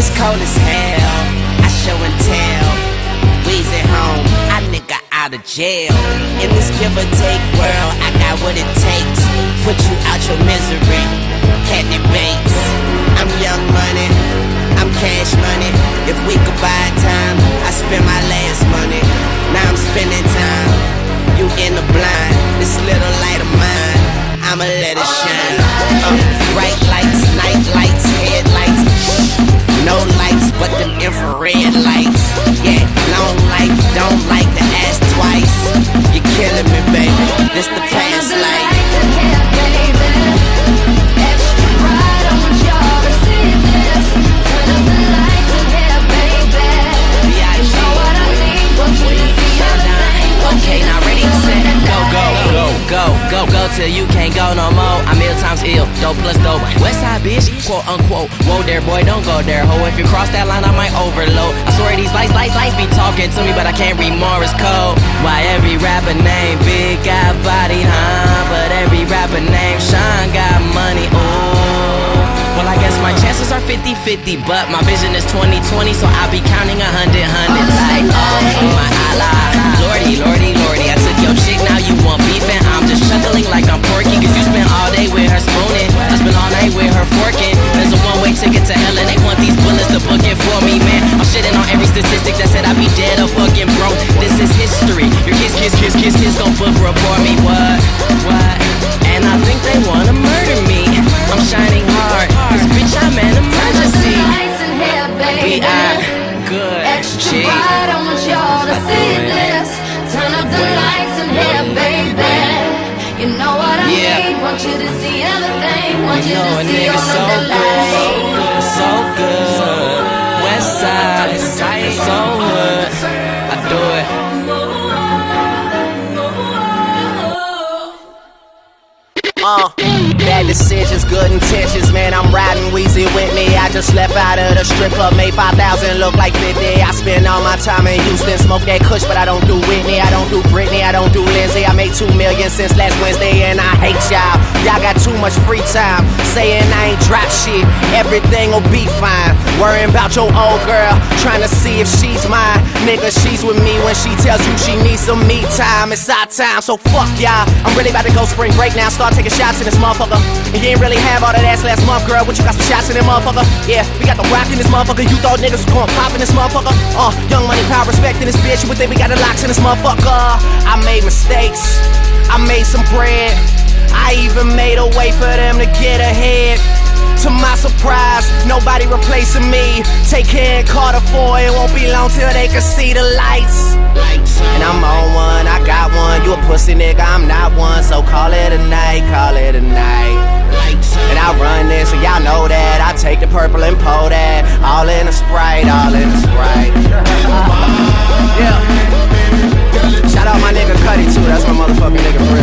It's cold as hell, I show and tell. At home, I nigga out of jail. In this give or take world, I got what it takes. Put you out your misery, candy Bates. I'm young money, I'm cash money. If we could buy time, I spend my last money. Now I'm spending time. You in the blind, this little light of mine. I'ma let it shine. Uh, bright lights, till you can't go no more. I'm ill times ill, dope plus dope. Westside bitch, quote unquote. Whoa there, boy, don't go there, ho. If you cross that line, I might overload. I swear these lights, lights, lights be talking to me, but I can't read Morse code. Why every rapper name Big got body, huh? But every rapper name Sean got money, ooh. Well, I guess my chances are 50 50, but my vision is 2020, so I'll be counting a hundred, hundred. Like, oh, my Allah. Lordy, lordy, lordy, I took your chick, now you dead or fucking broke. This is history. Your kids, kids, kids, kids, kids gon' book report me. What? What? And I think they wanna murder me. I'm shining hard, cause bitch, I'm an emergency. B.I. Good. Extra G. bright, I want y'all to see this. Turn up the lights in here, baby. You know what I Yeah. need. Want you to see everything. Want you You know to a see nigga all so of the lights. good, so good. West side, so decisions, good intentions, man. I'm riding Weezy with me. I just left out of the strip club, made 5,000 look like 50. Spend all my time in Houston, smoke that kush, but I don't do Whitney. I don't do Britney, I don't do Lindsay. I made 2 million since last Wednesday, and I hate y'all. Y'all got too much free time, saying I ain't drop shit. Everything will be fine. Worrying about your old girl, trying to see if she's mine. Nigga, she's with me when she tells you she needs some me time. It's our time, so fuck y'all. I'm really about to go spring break now. Start taking shots in this motherfucker. And you ain't really have all that ass last month, girl. What you got some shots in this motherfucker? Yeah, we got the rock in this motherfucker. You thought niggas was going pop in this motherfucker? Uh, young money, power, respect in this bitch. You would think we got the locks in this motherfucker. I made mistakes. I made some bread. I even made a way for them to get ahead. To my surprise, nobody replacing me. Take care and Carter 4, it won't be long till they can see the lights. And I'm on one, I got one. You a pussy nigga, I'm not one. So call it a night, call it a night. And I run Take the purple and pour that. All in a sprite, all in a sprite. yeah. Shout out my nigga Cuddy too. That's my motherfucking nigga.